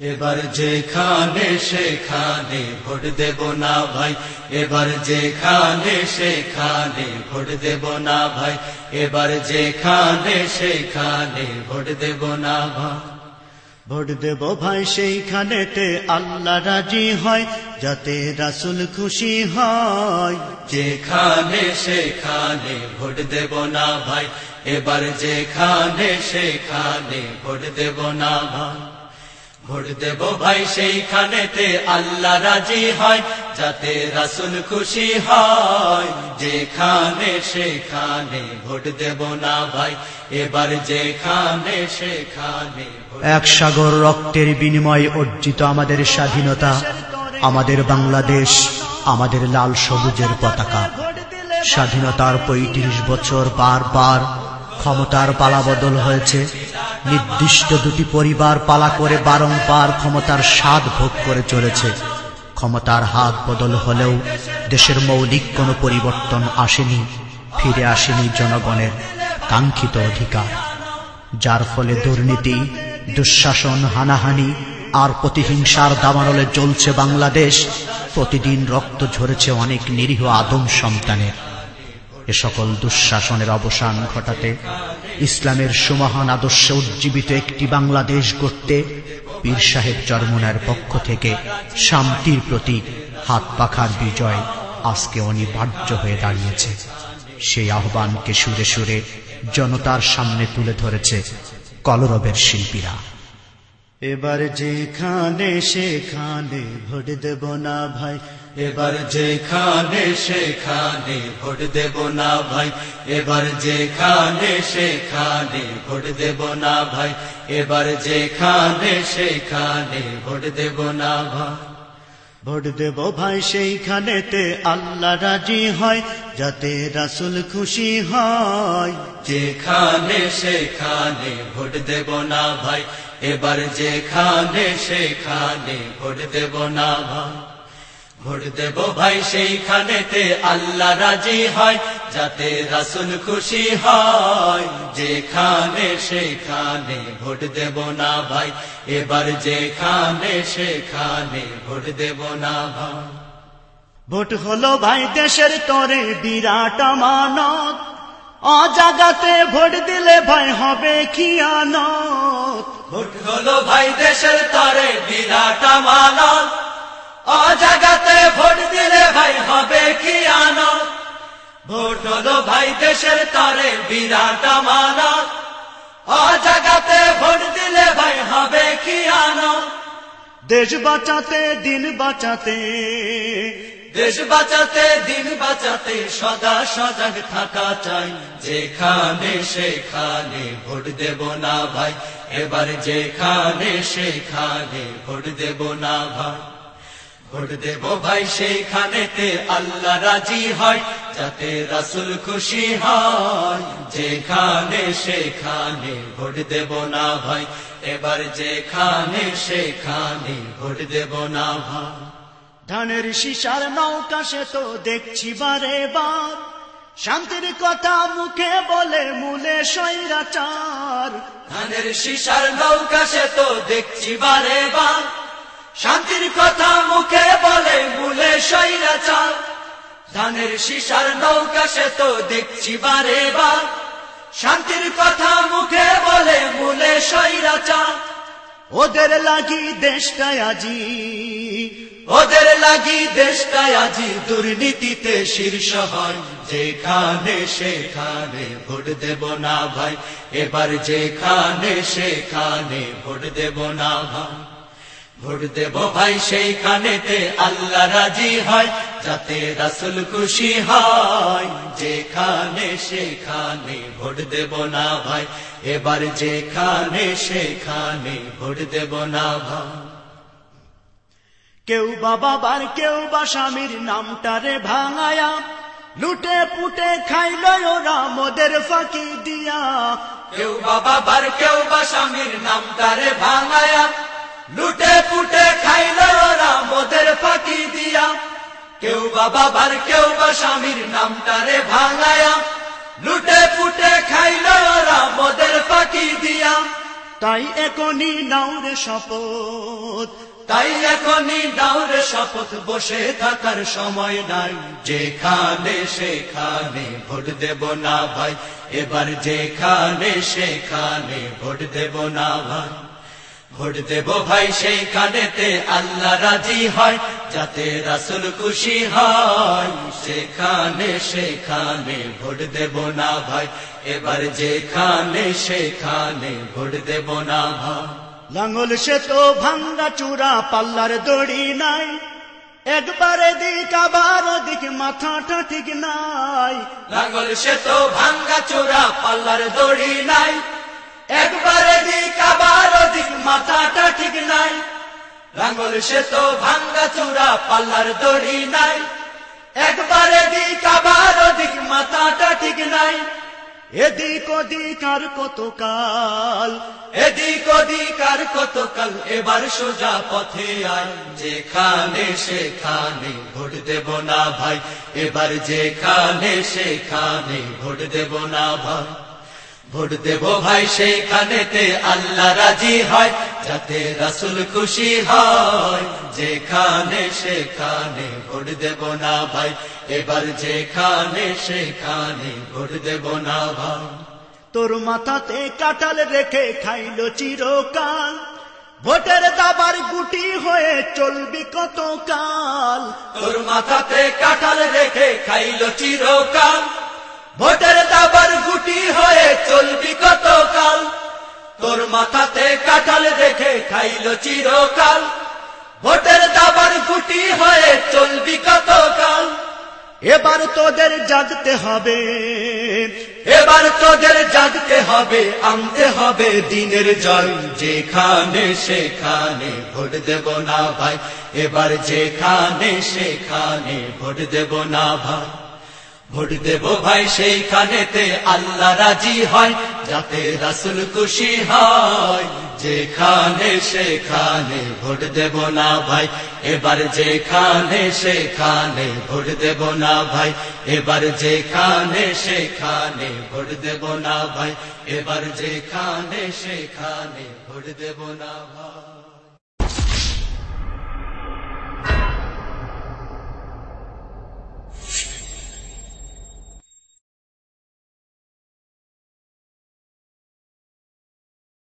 এবার যেখানে সেখানে ভোট দেব না ভাই। এবার যেখানে সেখানে ভোট দেব না ভাই। এবার যেখানে সেখানে ভোট দেব না ভাই। ভোট দেব ভাই সেইখানেতে আল্লাহ রাজি হয় যাতে রাসুল খুশি হয়। যেখানে সেখানে ভোট দেব না ভাই। এবার যেখানে সেখানে ভোট দেব না ভাই। ভোট দেব ভাই, সেইখানেতে আল্লাহ রাজি হয়, যাতে রাসুল খুশি হয়। যেখানে সেখানে ভোট দেব না ভাই, এবার যেখানে সেখানে এক সাগর রক্তের বিনিময়ে অর্জিত আমাদের স্বাধীনতা, আমাদের বাংলাদেশ, আমাদের লাল সবুজের পতাকা। স্বাধীনতার পঁয়ত্রিশ বছর বারবার ক্ষমতার পালাবদল হয়েছে নির্দিষ্ট দুটি পরিবার পালা করে বারংবার ক্ষমতার স্বাদ ভোগ করে চলেছে। ক্ষমতার হাত বদল হলেও দেশের মৌলিক কোনো পরিবর্তন আসেনি, ফিরে আসেনি জনগণের কাঙ্ক্ষিত অধিকার। যার ফলে দুর্নীতি, দুঃশাসন, হানাহানি আর প্রতিহিংসার দাবানলে চলছে বাংলাদেশ, প্রতিদিন রক্ত ঝরেছে অনেক নিরীহ আদম সন্তানের। এ সকল দুঃশাসনের অবসান ঘটাতে ইসলামের সুমহান আদর্শে উজ্জীবিত একটি বাংলাদেশ গড়তে পীর সাহেব চরমুনার পক্ষ থেকে শান্তির প্রতি হাত পাখার বিজয় আজকে অনিবার্য হয়ে দাঁড়িয়েছে। সেই আহ্বানকে সুরে সুরে জনতার সামনে তুলে ধরেছে কলরবের শিল্পীরা। এবার যেখানে সেখানে ভোট দেব না ভাই এবার যেখানে সেখানে ভোট দেব না ভাই। এবার যেখানে সেখানে ভোট দেব না ভাই। এবার যেখানে সেখানে ভোট দেব না ভাই। ভোট দেব ভাই সেইখানেতে আল্লাহ রাজি হয় যাতে রাসুল খুশি হয়। যেখানে সেখানে ভোট দেব না ভাই। এবার যেখানে সেখানে ভোট দেব না ভাই। ভোট দেব ভাই সেইখানেতে আল্লাহ রাজি হয়, যাতে রাসুল খুশি হয়। যেখানে সেখানে ভোট দেব না ভাই, এবার যেখানে সেখানে ভোট দেব না ভাই। ভোট হলো ভাই দেশের তরে বিরাট মানত অজাগাতে ভোট দিলে ভাই হবে খিয়ানত। ভোট হলো ভাই দেশের তরে বিরাট অজাগাতে ভোট দিলে ভাই হবে কি আনন্দ? ভোট হলো ভাই দেশের তরে বিরাট আমানত। অজাগাতে ভোট দিলে ভাই হবে কি আনন্দ? দেশ বাঁচাতে দিন বাঁচাতে। দেশ বাঁচাতে দিন বাঁচাতে সদা সজাগ থাকা চাই। যেখানে সেখানে ভোট দেব না ভাই এবার যেখানে সেখানে ভোট দেব না ভাই। ভোট দেব ভাই, সেইখানেতে আল্লাহ রাজি হয়। যাতে রাসুল খুশি হয়, যেখানে সেখানে ভোট দেব না ভাই। এবার যেখানে সেখানে ভোট দেব না ভাই। ধানের শিশার নৌকা সে তো দেখছি বারে বার। শান্তির কথা মুখে বলে মূলে সৈরাচার ধানের শিশার নৌকা সে তো দেখছি বারে বার। শান্তির কথা মুখে বলে মূলে সৈরাচার ধানের শিশার নৌকা সে তো দেখছি বারে বার। শান্তির কথা মুখে বলে মূলে সৈরাচার ওদের লাগি দেশটায় আজি, ওদের লাগি দেশটায় আজি দুর্নীতিতে শীর্ষ হয়। যেখানে সেখানে ভোট দেব না ভাই, এবার যেখানে সেখানে ভোট দেব না ভাই। ভোট দেব ভাই, সেইখানেতে আল্লাহ রাজি হয়, যাতে রাসুল খুশি হয়। যেখানে সেখানে ভোট দেব না ভাই, এবার যেখানে সেখানে ভোট দেব না ভাই। কেউ বাবা বার কেউ বা স্বামীর নামটারে ভাঙায়া, লুটে পুটে খাইল ওরা মোদের ফাঁকি দিয়া। কেউ বাবা বার কেউ বা স্বামীর নামটারে ভাঙায়া লুটে পুটে খাইল ওরা মোদের ফাঁকি দিয়া। কেউ বাবা বার কেউ বা স্বামীর নামটারে ভাঙায়া। লুটে পুটে খাইল ওরা মোদের ফাঁকি দিয়া। তাই এখনই নাওরে শপথ। তাই এখনই দাওরে শপথ বসে থাকার সময় নাই। যেখানে সেখানে ভোট দেব না ভাই এবার যেখানে সেখানে ভোট দেব না ভাই। ভোট দেব ভাই সেইখানেতে আল্লাহ রাজি হয় যাতে রাসুল খুশি হয়। সেখানে সেখানে ভোট দেব না ভাই এবার যেখানে সেখানে ভোট দেব না ভাই। লাঙ্গল সে তো ভাঙ্গা চূড়া পাল্লার দড়ি নাই। একবারে দিক আবার দিক মাথাটা ঠিক নাই। লাঙ্গল সে তো ভাঙ্গা চূড়া পাল্লার দড়ি নাই। একবারে দিক আবার দিক মাথাটা ঠিক নাই। লাঙ্গল সে তো ভাঙ্গা চূড়া, পাল্লার দড়ি নাই। একবারে দিক আবার দিক মাথাটা ঠিক নাই। এদিক ওদিক আর কত কাল এদিক ওদিক আর কতকাল, এবার সোজা পথে আয়। যেখানে সেখানে ভোট দেব না ভাই, এবার যেখানে সেখানে ভোট দেব না ভাই। ভোট দেব ভাই সেইখানেতে আল্লাহ রাজি হয়। যাতে রাসুল খুশি হয় যেখানে সেখানে ভোট দেব না ভাই। এবার যেখানে সেখানে ভোট দেব না ভাই। তোর মাথাতে কাটাল রেখে খাইল চিরকাল। ভোটের দাবার গুটি হয়ে চলবি কত কাল তোর মাথাতে কাঁঠাল রেখে খাইল চিরকাল। ভোটের দাবার গুটি হয়ে চলবি কত কাল তোর মাথাতে কাঁঠাল দেখে খাইল চিরকাল। ভোটের দাবার গুটি হয়ে চলবি কত কাল এবার তোদের জাগতে হবে। এবার তোদের জাগতে হবে, আনতে হবে দিনের জয়। যেখানে সেখানে ভোট দেব না ভাই। এবার যেখানে সেখানে ভোট দেব না ভাই। ভোট দেব ভাই সেইখানেতে আল্লাহ রাজি হয়, যাতে রাসুল খুশি হয়। যেখানে সেখানে ভোট দেব না ভাই, এবার যেখানে সেখানে ভোট দেব না ভাই, এবার যেখানে সেখানে ভোট দেব না ভাই, এবার যেখানে সেখানে ভোট দেব না ভাই।